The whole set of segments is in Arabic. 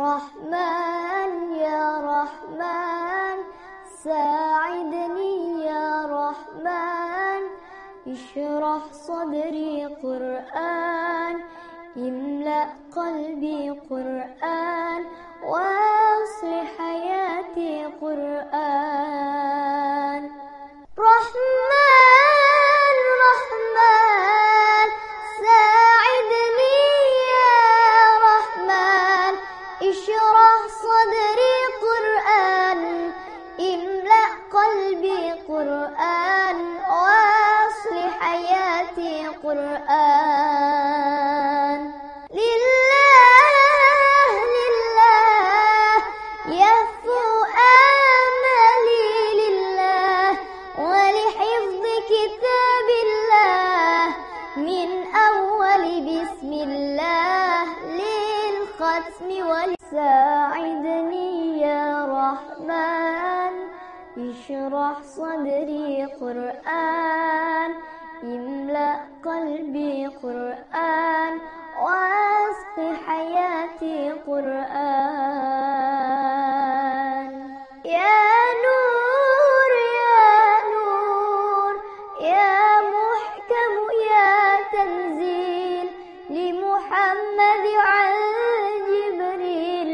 رحمن يا رحمن. ساعدني يا رحمن. اشرح صدري قرآن املأ قلبي قرآن. حياتي قرآن لله لله يهفو آملي لله ولحفظ كتاب الله من أول بسم الله للختم ولساعدني يا رحمن. اشرح صدري قرآن. املأ قلبي قرآن واسق حياتي قرآن. يا نور يا نور يا محكم يا تنزيل لمحمد عن جبريل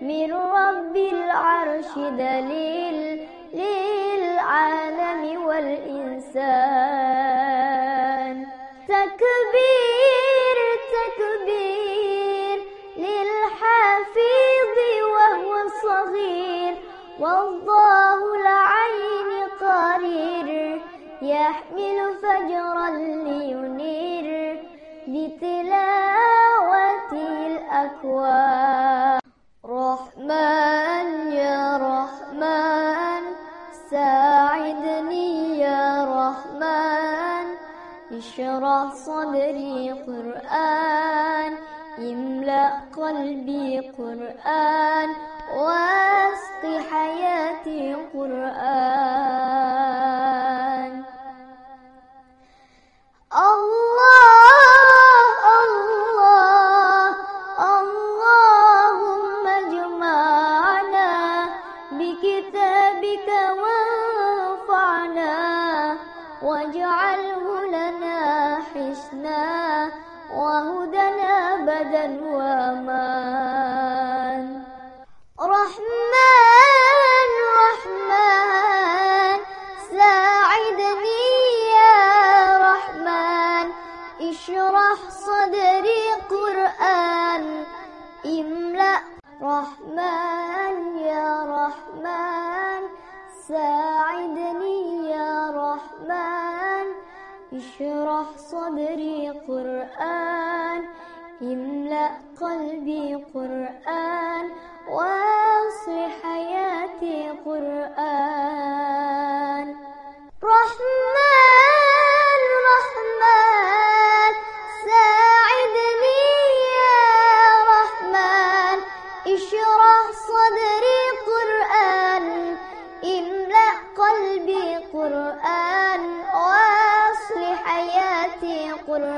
من رب العرش دليل للعالم والإنسان. تكبير تكبير للحفيظ وهو صغير والله العين قرير يحمل فجرا لينير بتلاوة الأكوان. اشرح صدري قرآن املأ قلبي قرآن واجعله لنا حسنا وهدنا بدا وأمان. اشرح صدري قرآن املأ قلبي قرآن واصلح حياتي قرآن. رحمن رحمن ساعدني يا رحمن. اشرح صدري قرآن املأ قلبي قرآن. حياتي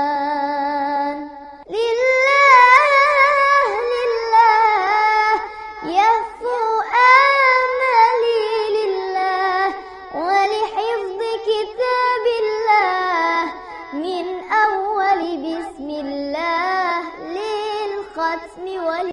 قرآن لله لله يهفو آملي لله ولحفظ كتاب الله من أول بسم الله للختم ول